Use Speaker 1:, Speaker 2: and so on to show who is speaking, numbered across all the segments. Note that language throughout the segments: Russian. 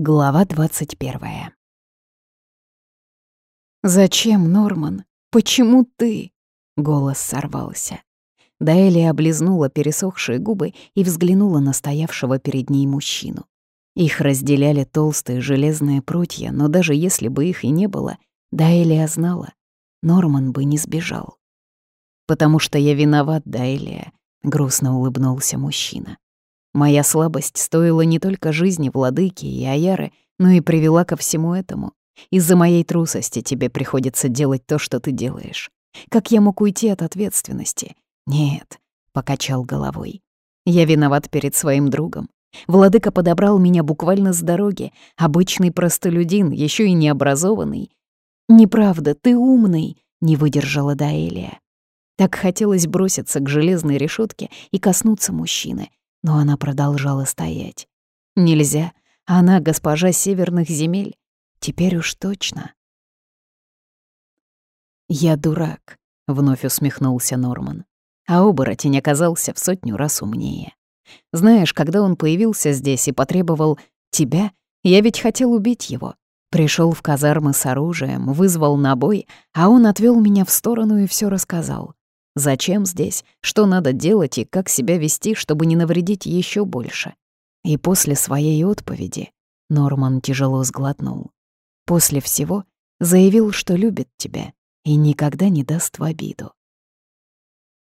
Speaker 1: Глава 21. «Зачем, Норман? Почему ты?» — голос сорвался. Даэли облизнула пересохшие губы и взглянула на стоявшего перед ней мужчину. Их разделяли толстые железные прутья, но даже если бы их и не было, Даэлия знала, Норман бы не сбежал. «Потому что я виноват, Даэлия», — грустно улыбнулся мужчина. Моя слабость стоила не только жизни владыки и Аяры, но и привела ко всему этому. Из-за моей трусости тебе приходится делать то, что ты делаешь. Как я мог уйти от ответственности? Нет, — покачал головой. Я виноват перед своим другом. Владыка подобрал меня буквально с дороги, обычный простолюдин, еще и необразованный. «Неправда, ты умный», — не выдержала Даэлия. Так хотелось броситься к железной решетке и коснуться мужчины, но она продолжала стоять. Нельзя, она госпожа северных земель. Теперь уж точно. «Я дурак», — вновь усмехнулся Норман. А оборотень оказался в сотню раз умнее. Знаешь, когда он появился здесь и потребовал тебя, я ведь хотел убить его. Пришел в казармы с оружием, вызвал на бой, а он отвел меня в сторону и все рассказал. Зачем здесь, что надо делать и как себя вести, чтобы не навредить еще больше. И после своей отповеди Норман тяжело сглотнул. После всего заявил, что любит тебя и никогда не даст в обиду.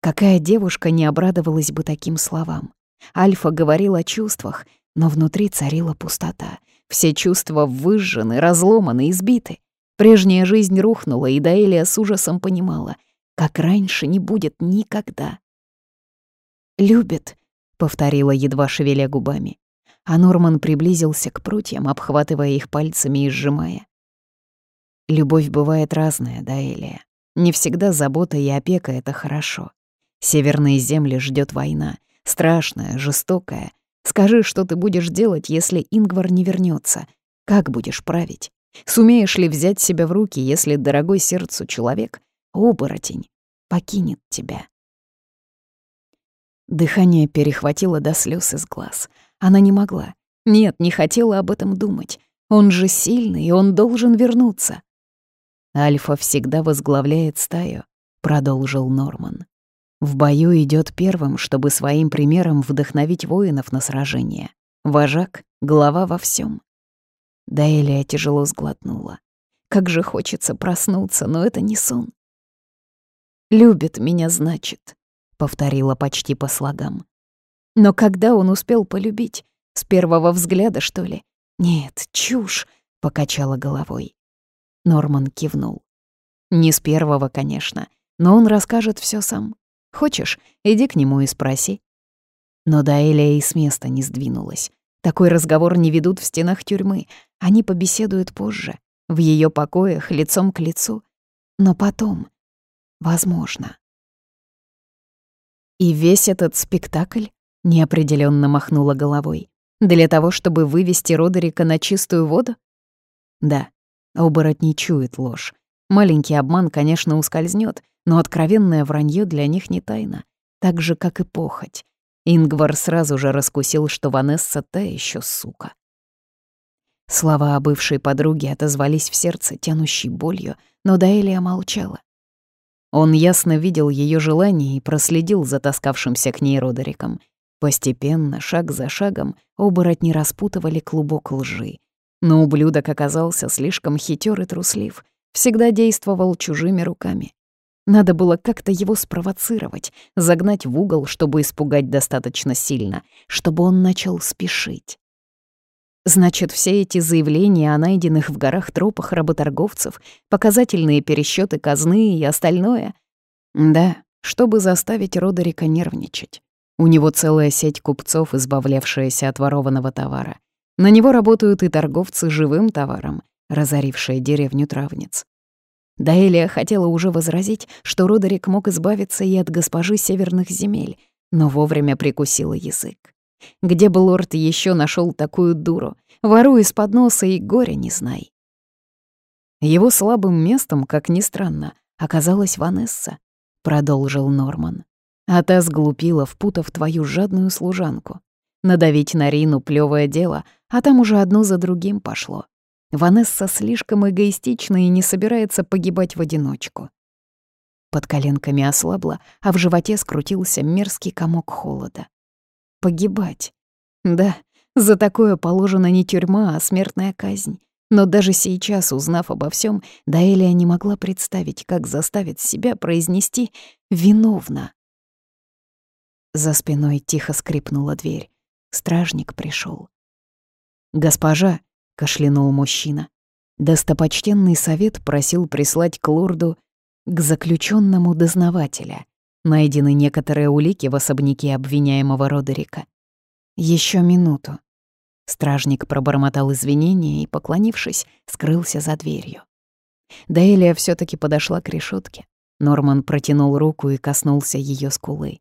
Speaker 1: Какая девушка не обрадовалась бы таким словам? Альфа говорил о чувствах, но внутри царила пустота. Все чувства выжжены, разломаны, избиты. Прежняя жизнь рухнула, и Даэлия с ужасом понимала — как раньше не будет никогда. «Любит», — повторила, едва шевеля губами. А Норман приблизился к прутьям, обхватывая их пальцами и сжимая. Любовь бывает разная, да, Элия? Не всегда забота и опека — это хорошо. Северные земли ждет война, страшная, жестокая. Скажи, что ты будешь делать, если Ингвар не вернется? Как будешь править? Сумеешь ли взять себя в руки, если дорогой сердцу человек оборотень, покинет тебя. Дыхание перехватило до слез из глаз. Она не могла. Нет, не хотела об этом думать. Он же сильный, и он должен вернуться. Альфа всегда возглавляет стаю, продолжил Норман. В бою идет первым, чтобы своим примером вдохновить воинов на сражение. Вожак — глава во всем. Даэлия тяжело сглотнула. Как же хочется проснуться, но это не сон. «Любит меня, значит», — повторила почти по слогам. Но когда он успел полюбить? С первого взгляда, что ли? Нет, чушь, — покачала головой. Норман кивнул. Не с первого, конечно, но он расскажет все сам. Хочешь, иди к нему и спроси. Но Даэлия и с места не сдвинулась. Такой разговор не ведут в стенах тюрьмы. Они побеседуют позже, в ее покоях, лицом к лицу. Но потом, возможно. И весь этот спектакль неопределенно махнула головой. Для того, чтобы вывести Родерика на чистую воду? Да, оборотни чует ложь. Маленький обман, конечно, ускользнет, но откровенное вранье для них не тайна, так же, как и похоть. Ингвар сразу же раскусил, что Ванесса та еще сука. Слова о бывшей подруге отозвались в сердце, тянущей болью, но Даэлия молчала. Он ясно видел ее желание и проследил за таскавшимся к ней Родериком. Постепенно, шаг за шагом, оборотни распутывали клубок лжи. Но ублюдок оказался слишком хитер и труслив, всегда действовал чужими руками. Надо было как-то его спровоцировать, загнать в угол, чтобы испугать достаточно сильно, чтобы он начал спешить. Значит, все эти заявления о найденных в горах тропах работорговцев, показательные пересчеты казны и остальное? Да, чтобы заставить Родерика нервничать. У него целая сеть купцов, избавлявшаяся от ворованного товара. На него работают и торговцы живым товаром, разорившие деревню травниц. Даэлия хотела уже возразить, что Родерик мог избавиться и от госпожи северных земель, но вовремя прикусила язык. Где бы лорд еще нашел такую дуру? Вору из-под носа и горя не знай. Его слабым местом, как ни странно, оказалась Ванесса, продолжил Норман. А та сглупила, впутав твою жадную служанку. Надавить на Рину — плевое дело, а там уже одно за другим пошло. Ванесса слишком эгоистична и не собирается погибать в одиночку. Под коленками ослабла, а в животе скрутился мерзкий комок холода. Погибать. Да, за такое положена не тюрьма, а смертная казнь. Но даже сейчас, узнав обо всем, Даэлия не могла представить, как заставит себя произнести «виновна». За спиной тихо скрипнула дверь. Стражник пришел. «Госпожа», — кашлянул мужчина, — «достопочтенный совет просил прислать к лорду к заключенному дознавателя. Найдены некоторые улики в особняке обвиняемого Родерика. Еще минуту». Стражник пробормотал извинения и, поклонившись, скрылся за дверью. Даэлия все таки подошла к решетке. Норман протянул руку и коснулся ее скулы.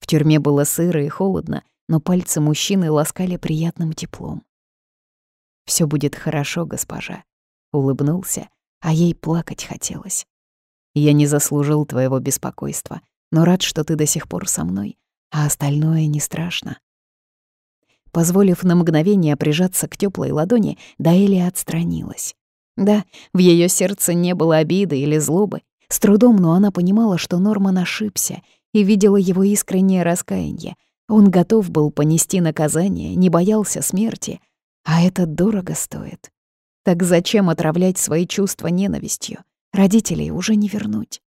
Speaker 1: В тюрьме было сыро и холодно, но пальцы мужчины ласкали приятным теплом. Все будет хорошо, госпожа», — улыбнулся, а ей плакать хотелось. «Я не заслужил твоего беспокойства, но рад, что ты до сих пор со мной, а остальное не страшно». Позволив на мгновение прижаться к теплой ладони, Даэлия отстранилась. Да, в ее сердце не было обиды или злобы. С трудом, но она понимала, что Норман ошибся, и видела его искреннее раскаяние, он готов был понести наказание, не боялся смерти, а это дорого стоит. Так зачем отравлять свои чувства ненавистью? Родителей уже не вернуть.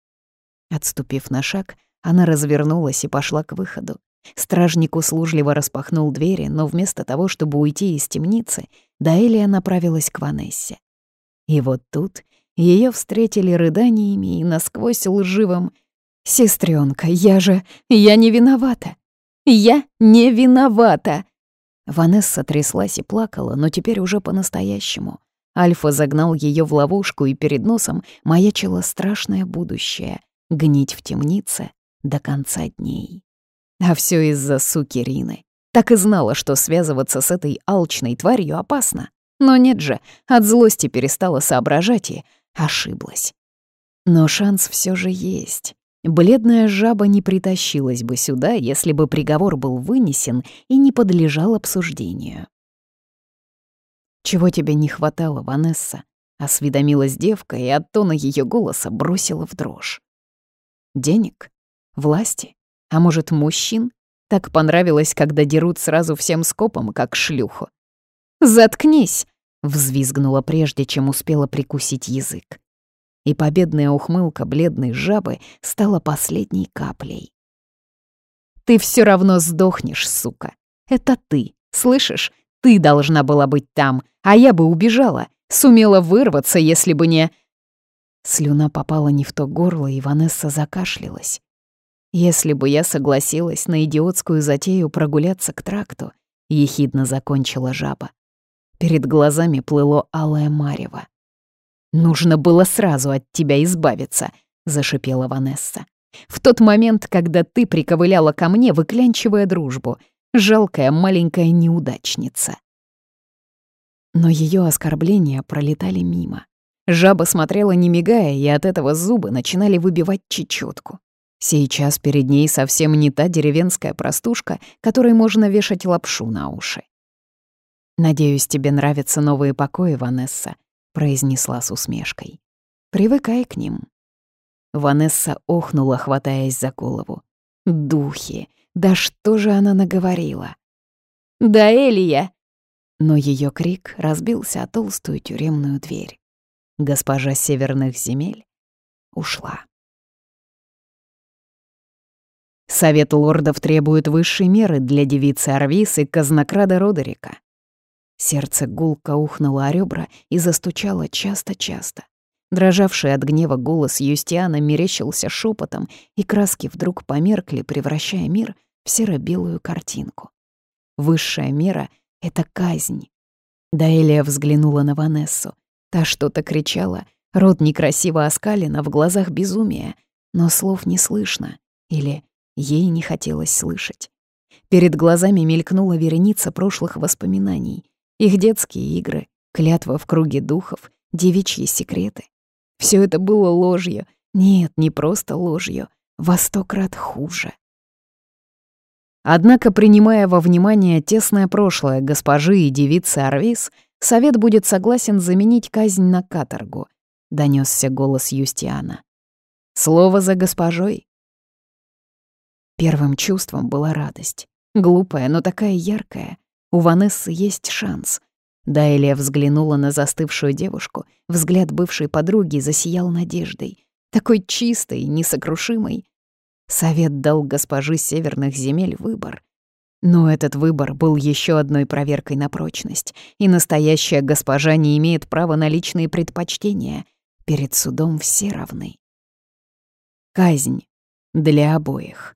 Speaker 1: Отступив на шаг, она развернулась и пошла к выходу. Стражник услужливо распахнул двери, но вместо того, чтобы уйти из темницы, Даэлия направилась к Ванессе. И вот тут ее встретили рыданиями и насквозь лживым «Сестренка, я же... я не виновата!» Я не виновата!» Ванесса тряслась и плакала, но теперь уже по-настоящему. Альфа загнал ее в ловушку, и перед носом маячило страшное будущее — гнить в темнице до конца дней. А все из-за суки Рины. Так и знала, что связываться с этой алчной тварью опасно. Но нет же, от злости перестала соображать и ошиблась. Но шанс все же есть. Бледная жаба не притащилась бы сюда, если бы приговор был вынесен и не подлежал обсуждению. «Чего тебе не хватало, Ванесса?» — осведомилась девка и от тона ее голоса бросила в дрожь. «Денег? Власти? А может, мужчин? Так понравилось, когда дерут сразу всем скопом, как шлюху». «Заткнись!» — взвизгнула прежде, чем успела прикусить язык и победная ухмылка бледной жабы стала последней каплей. «Ты все равно сдохнешь, сука. Это ты, слышишь? Ты должна была быть там, а я бы убежала, сумела вырваться, если бы не...» Слюна попала не в то горло, и Ванесса закашлялась. «Если бы я согласилась на идиотскую затею прогуляться к тракту», — ехидно закончила жаба. Перед глазами плыло алое марево. «Нужно было сразу от тебя избавиться», — зашипела Ванесса. «В тот момент, когда ты приковыляла ко мне, выклянчивая дружбу. Жалкая маленькая неудачница». Но ее оскорбления пролетали мимо. Жаба смотрела не мигая, и от этого зубы начинали выбивать чечетку. Сейчас перед ней совсем не та деревенская простушка, которой можно вешать лапшу на уши. «Надеюсь, тебе нравятся новые покои, Ванесса», произнесла с усмешкой. «Привыкай к ним». Ванесса охнула, хватаясь за голову. «Духи! Да что же она наговорила?» «Да, Элия!» Но ее крик разбился о толстую тюремную дверь. Госпожа северных земель ушла. Совет лордов требует высшей меры для девицы Арвис и казнокрада Родерика. Сердце гулко ухнуло о ребра и застучало часто-часто. Дрожавший от гнева голос Юстиана мерещился шепотом, и краски вдруг померкли, превращая мир в серо-белую картинку. Высшая мера — это казнь. Даэлия взглянула на Ванессу. Та что-то кричала, рот некрасиво оскалена, в глазах безумие, но слов не слышно, или ей не хотелось слышать. Перед глазами мелькнула вереница прошлых воспоминаний — их детские игры, клятва в круге духов, девичьи секреты. Все это было ложью. Нет, не просто ложью, во сто крат хуже. Однако, принимая во внимание тесное прошлое госпожи и девицы Арвис, совет будет согласен заменить казнь на каторгу, — донесся голос Юстиана. «Слово за госпожой». Первым чувством была радость. Глупая, но такая яркая. У Ванессы есть шанс. Дайлия взглянула на застывшую девушку. Взгляд бывшей подруги засиял надеждой. Такой чистой, несокрушимой. Совет дал госпоже северных земель выбор. Но этот выбор был еще одной проверкой на прочность, и настоящая госпожа не имеет права на личные предпочтения. Перед судом все равны. Казнь для обоих.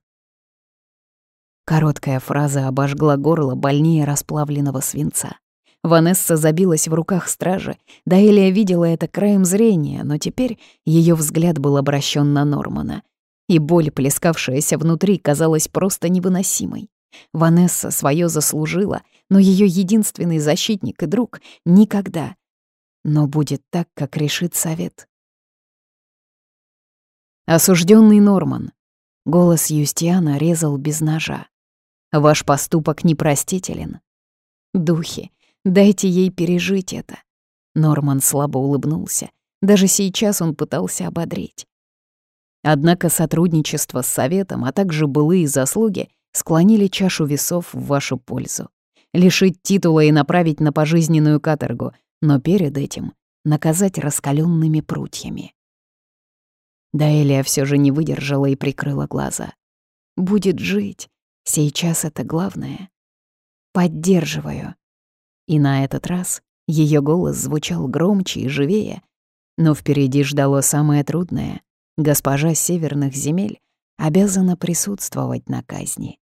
Speaker 1: Короткая фраза обожгла горло больнее расплавленного свинца. Ванесса забилась в руках стражи. Даэлия видела это краем зрения, но теперь ее взгляд был обращен на Нормана. И боль, плескавшаяся внутри, казалась просто невыносимой. Ванесса свое заслужила, но ее единственный защитник и друг — никогда. Но будет так, как решит совет. Осужденный Норман. Голос Юстиана резал без ножа. Ваш поступок непростителен. Духи, Дайте ей пережить это». Норман слабо улыбнулся. Даже сейчас он пытался ободрить. Однако сотрудничество с Советом, а также былые заслуги склонили чашу весов в вашу пользу. Лишить титула и направить на пожизненную каторгу, но перед этим наказать раскаленными прутьями. Даэлия все же не выдержала и прикрыла глаза. «Будет жить. Сейчас это главное. Поддерживаю», и на этот раз ее голос звучал громче и живее, но впереди ждало самое трудное. Госпожа северных земель обязана присутствовать на казни.